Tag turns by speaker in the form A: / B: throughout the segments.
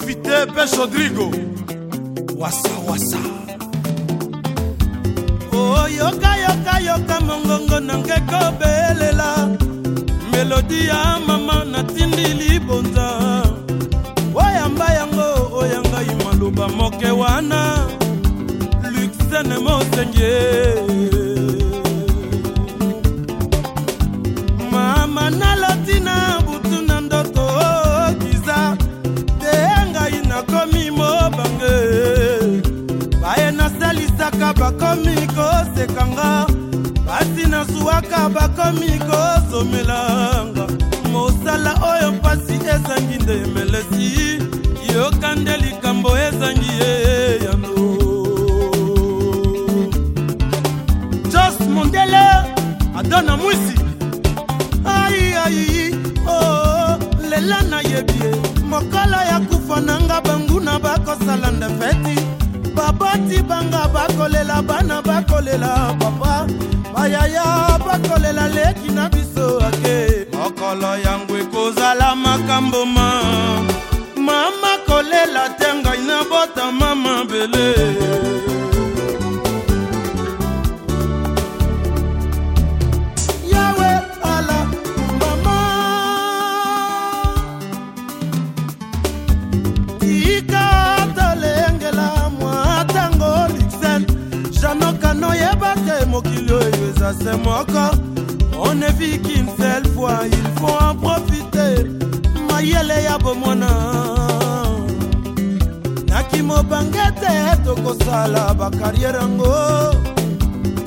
A: profite pe rodrigo wasawasa oyoka oh, yoka yoka mongongo nange kobelela melodi ya mama natindi libonza oyamba yango oyangai maloba moke wana luxene mosenge mama nalo kaka bakomi kozomelanga mosala oyo mpasi ezangi nde emelesi yoka nde likambo ezangi ye yano jos mondele adona mwisi aiai o oh, lela nayebi ye mokolo ya kufa nanga banguna bakosala nde feti baboti banga bakolela bana bakolela papa ayaya bakolela leki na biso ake mokolo yango ekozala makambo ma mama kolela te ngai na botama mabele wana oyeba te mokili oyo eza se moko on ne vit qu'une seule fois il faut en profiter mayele ya bomona naki mobanga te tokosala bakariere yango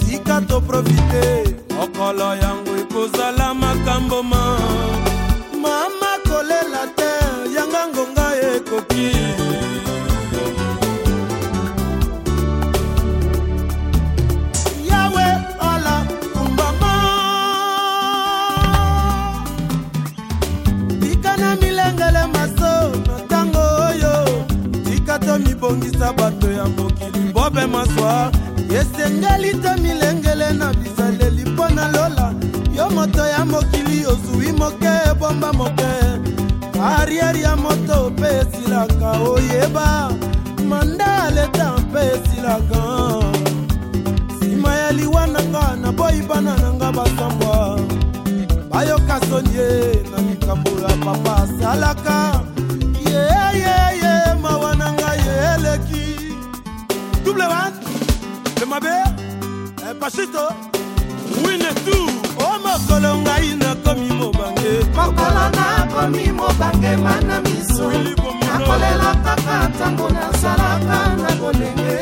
A: tika toprofite okolo yango ekozala makambo ma mobema swar esengeli te milengele na bizaleli mpo na lola yo moto ya mokili ozwi moke ebomba moke ariere ya moto mpe esilaka oyeba manda leta mpe esilaka nsima ya liwananga naboyi bana na nga basambwa bayoka sonie na likambo ya papa asalaka mosito winetu o mokolo ngai nakomi mobange mokolo nakomi mobange mana miso nakolela kaka ntango nazalaka na bolenge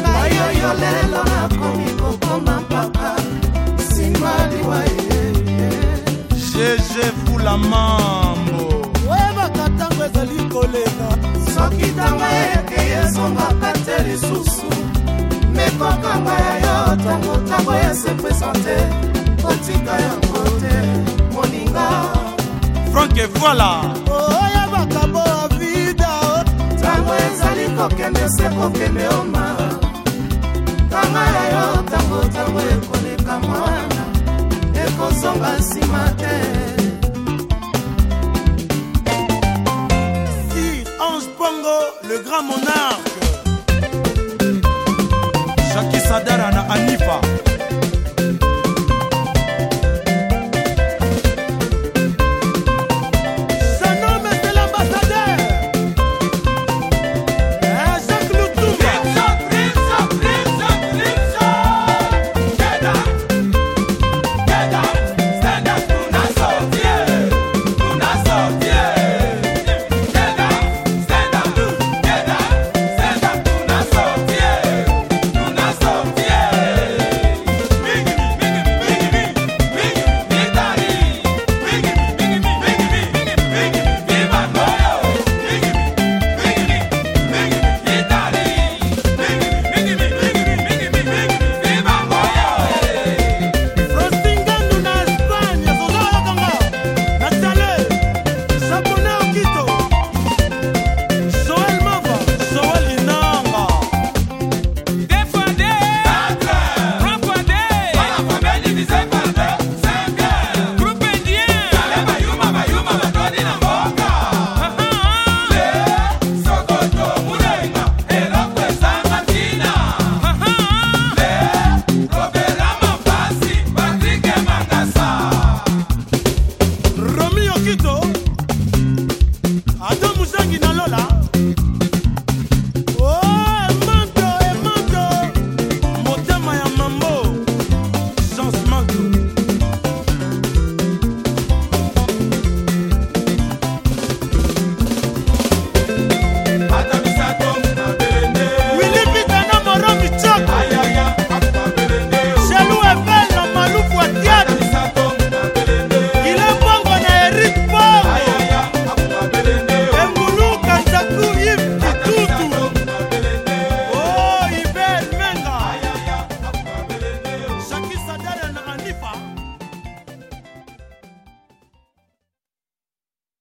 A: ngai oyo lelo nakomi kokoma mpaka nsima liwa ye jeje fulamambo oyebaka ntango ezali koleka soki ntango ekeye ezombaka te lisusu ntangontango ya sepresante otika yango te moninga franke voila oya makambo ya vida ntango ezali kokende se kokende oma kanga ya yo ntangontango ekoleka mwana ekozonga nsima te sir ange bongo le grand monarque